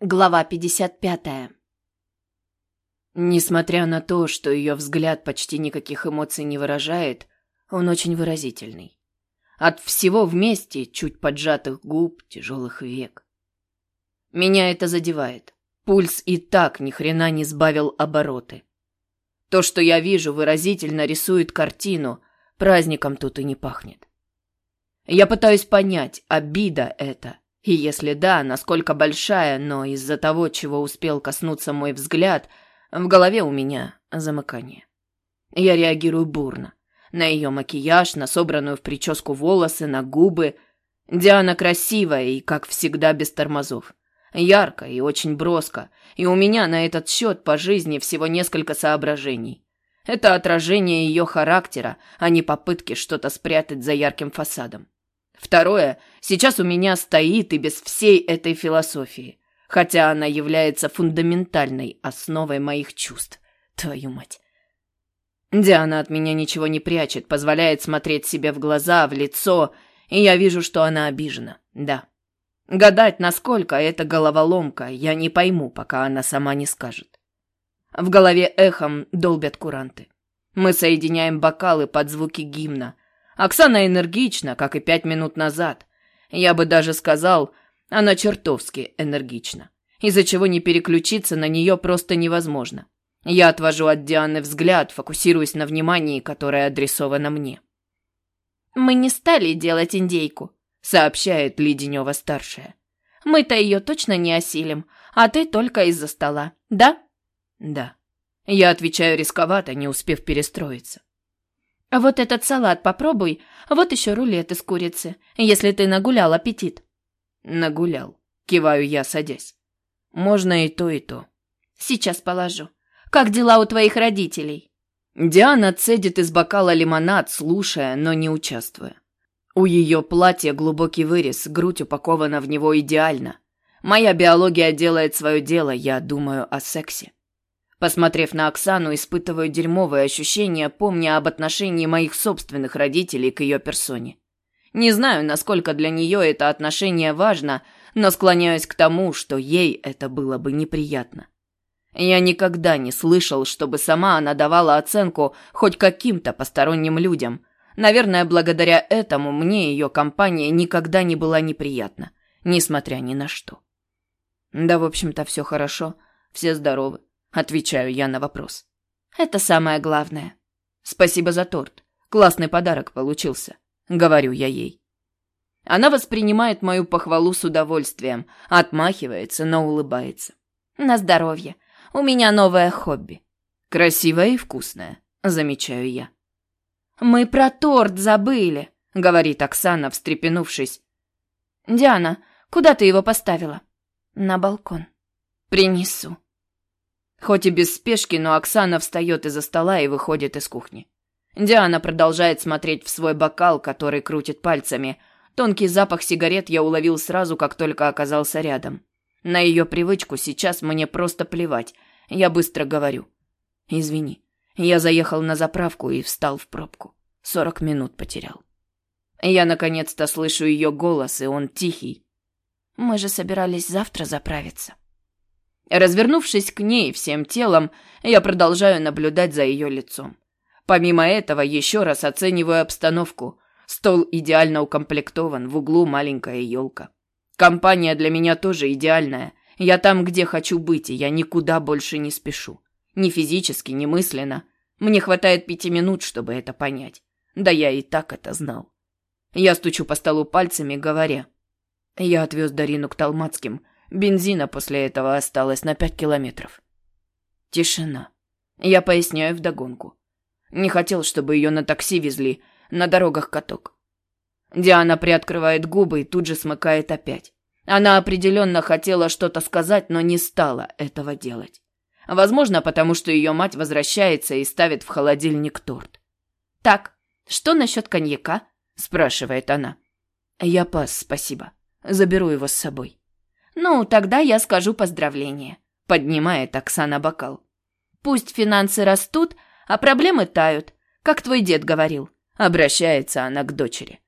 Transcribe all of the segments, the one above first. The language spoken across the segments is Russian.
Глава 55. Несмотря на то, что ее взгляд почти никаких эмоций не выражает, он очень выразительный. От всего вместе чуть поджатых губ, тяжелых век. Меня это задевает. Пульс и так ни хрена не сбавил обороты. То, что я вижу, выразительно рисует картину, праздником тут и не пахнет. Я пытаюсь понять, обида это и если да, насколько большая, но из-за того, чего успел коснуться мой взгляд, в голове у меня замыкание. Я реагирую бурно. На ее макияж, на собранную в прическу волосы, на губы. Диана красивая и, как всегда, без тормозов. Ярко и очень броско, и у меня на этот счет по жизни всего несколько соображений. Это отражение ее характера, а не попытки что-то спрятать за ярким фасадом. Второе, сейчас у меня стоит и без всей этой философии, хотя она является фундаментальной основой моих чувств. Твою мать. Диана от меня ничего не прячет, позволяет смотреть себе в глаза, в лицо, и я вижу, что она обижена. Да. Гадать, насколько это головоломка, я не пойму, пока она сама не скажет. В голове эхом долбят куранты. Мы соединяем бокалы под звуки гимна, Оксана энергична, как и пять минут назад. Я бы даже сказал, она чертовски энергична, из-за чего не переключиться на нее просто невозможно. Я отвожу от Дианы взгляд, фокусируясь на внимании, которое адресовано мне. «Мы не стали делать индейку», — сообщает Леденева-старшая. «Мы-то ее точно не осилим, а ты только из-за стола, да?» «Да». Я отвечаю рисковато, не успев перестроиться. Вот этот салат попробуй, вот еще рулет из курицы, если ты нагулял аппетит. Нагулял. Киваю я, садясь. Можно и то, и то. Сейчас положу. Как дела у твоих родителей? Диана цедит из бокала лимонад, слушая, но не участвуя. У ее платья глубокий вырез, грудь упакована в него идеально. Моя биология делает свое дело, я думаю о сексе. Посмотрев на Оксану, испытываю дерьмовые ощущения, помня об отношении моих собственных родителей к ее персоне. Не знаю, насколько для нее это отношение важно, но склоняюсь к тому, что ей это было бы неприятно. Я никогда не слышал, чтобы сама она давала оценку хоть каким-то посторонним людям. Наверное, благодаря этому мне ее компания никогда не была неприятна, несмотря ни на что. Да, в общем-то, все хорошо, все здоровы. Отвечаю я на вопрос. Это самое главное. Спасибо за торт. Классный подарок получился. Говорю я ей. Она воспринимает мою похвалу с удовольствием, отмахивается, но улыбается. На здоровье. У меня новое хобби. Красивое и вкусное, замечаю я. Мы про торт забыли, говорит Оксана, встрепенувшись. Диана, куда ты его поставила? На балкон. Принесу. Хоть и без спешки, но Оксана встает из-за стола и выходит из кухни. Диана продолжает смотреть в свой бокал, который крутит пальцами. Тонкий запах сигарет я уловил сразу, как только оказался рядом. На ее привычку сейчас мне просто плевать. Я быстро говорю. «Извини, я заехал на заправку и встал в пробку. Сорок минут потерял». Я наконец-то слышу ее голос, и он тихий. «Мы же собирались завтра заправиться». Развернувшись к ней всем телом, я продолжаю наблюдать за ее лицом. Помимо этого, еще раз оцениваю обстановку. Стол идеально укомплектован, в углу маленькая елка. Компания для меня тоже идеальная. Я там, где хочу быть, и я никуда больше не спешу. Ни физически, ни мысленно. Мне хватает пяти минут, чтобы это понять. Да я и так это знал. Я стучу по столу пальцами, говоря. Я отвез Дарину к Талмацким – Бензина после этого осталось на пять километров. Тишина. Я поясняю вдогонку. Не хотел, чтобы ее на такси везли, на дорогах каток. Диана приоткрывает губы и тут же смыкает опять. Она определенно хотела что-то сказать, но не стала этого делать. Возможно, потому что ее мать возвращается и ставит в холодильник торт. «Так, что насчет коньяка?» – спрашивает она. «Я пас, спасибо. Заберу его с собой». «Ну, тогда я скажу поздравления», — поднимает Оксана бокал. «Пусть финансы растут, а проблемы тают, как твой дед говорил», — обращается она к дочери.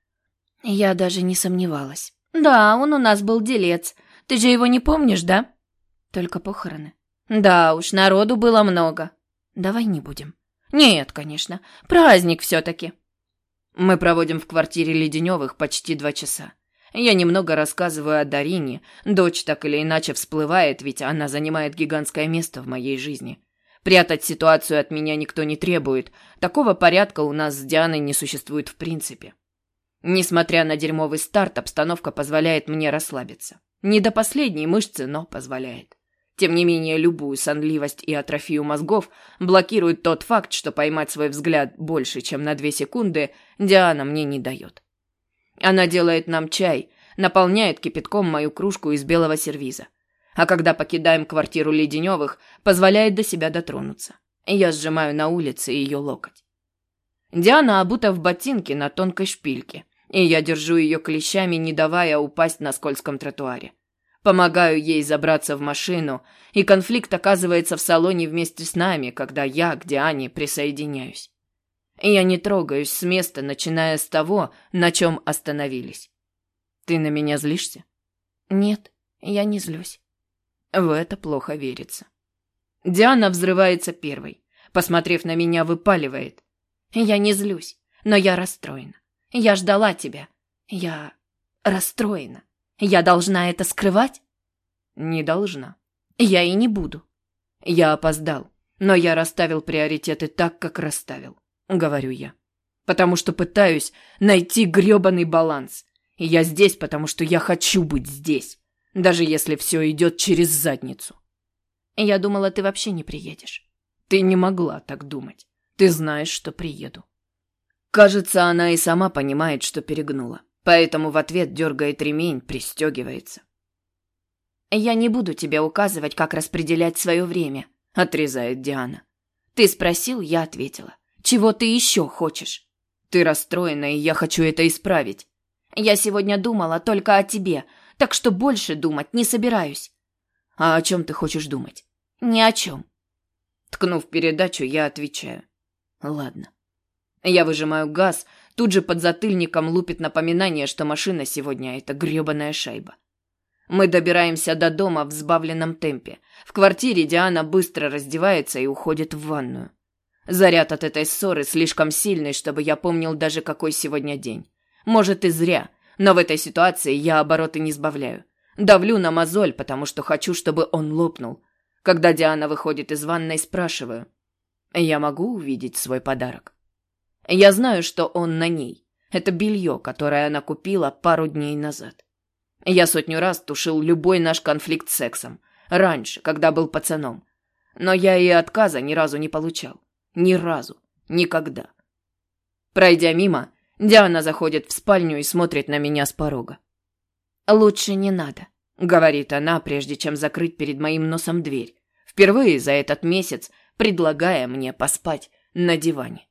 Я даже не сомневалась. «Да, он у нас был делец. Ты же его не помнишь, да?» Только похороны. Да уж, народу было много. Давай не будем. Нет, конечно. Праздник все-таки. Мы проводим в квартире Леденевых почти два часа. Я немного рассказываю о Дарине. Дочь так или иначе всплывает, ведь она занимает гигантское место в моей жизни. Прятать ситуацию от меня никто не требует. Такого порядка у нас с Дианой не существует в принципе. Несмотря на дерьмовый старт, обстановка позволяет мне расслабиться. Не до последней мышцы, но позволяет. Тем не менее, любую сонливость и атрофию мозгов блокирует тот факт, что поймать свой взгляд больше, чем на две секунды, Диана мне не дает. Она делает нам чай, наполняет кипятком мою кружку из белого сервиза. А когда покидаем квартиру Леденевых, позволяет до себя дотронуться. Я сжимаю на улице ее локоть. Диана обута в ботинке на тонкой шпильке, и я держу ее клещами, не давая упасть на скользком тротуаре. Помогаю ей забраться в машину, и конфликт оказывается в салоне вместе с нами, когда я к Диане присоединяюсь. Я не трогаюсь с места, начиная с того, на чем остановились. Ты на меня злишься? Нет, я не злюсь. В это плохо верится. Диана взрывается первой. Посмотрев на меня, выпаливает. Я не злюсь, но я расстроена. Я ждала тебя. Я расстроена. Я должна это скрывать? Не должна. Я и не буду. Я опоздал, но я расставил приоритеты так, как расставил, говорю я. Потому что пытаюсь найти грёбаный баланс. И я здесь, потому что я хочу быть здесь, даже если все идет через задницу. Я думала, ты вообще не приедешь. Ты не могла так думать. Ты знаешь, что приеду. Кажется, она и сама понимает, что перегнула. Поэтому в ответ дергает ремень, пристегивается. «Я не буду тебе указывать, как распределять свое время», — отрезает Диана. «Ты спросил, я ответила. Чего ты еще хочешь?» «Ты расстроена, и я хочу это исправить». «Я сегодня думала только о тебе, так что больше думать не собираюсь». «А о чем ты хочешь думать?» «Ни о чем». Ткнув передачу, я отвечаю. «Ладно». Я выжимаю газ, Тут же под затыльником лупит напоминание, что машина сегодня — это грёбаная шайба. Мы добираемся до дома в сбавленном темпе. В квартире Диана быстро раздевается и уходит в ванную. Заряд от этой ссоры слишком сильный, чтобы я помнил даже какой сегодня день. Может и зря, но в этой ситуации я обороты не сбавляю. Давлю на мозоль, потому что хочу, чтобы он лопнул. Когда Диана выходит из ванной, спрашиваю. Я могу увидеть свой подарок? Я знаю, что он на ней. Это белье, которое она купила пару дней назад. Я сотню раз тушил любой наш конфликт с сексом. Раньше, когда был пацаном. Но я и отказа ни разу не получал. Ни разу. Никогда. Пройдя мимо, Диана заходит в спальню и смотрит на меня с порога. «Лучше не надо», — говорит она, прежде чем закрыть перед моим носом дверь. Впервые за этот месяц предлагая мне поспать на диване.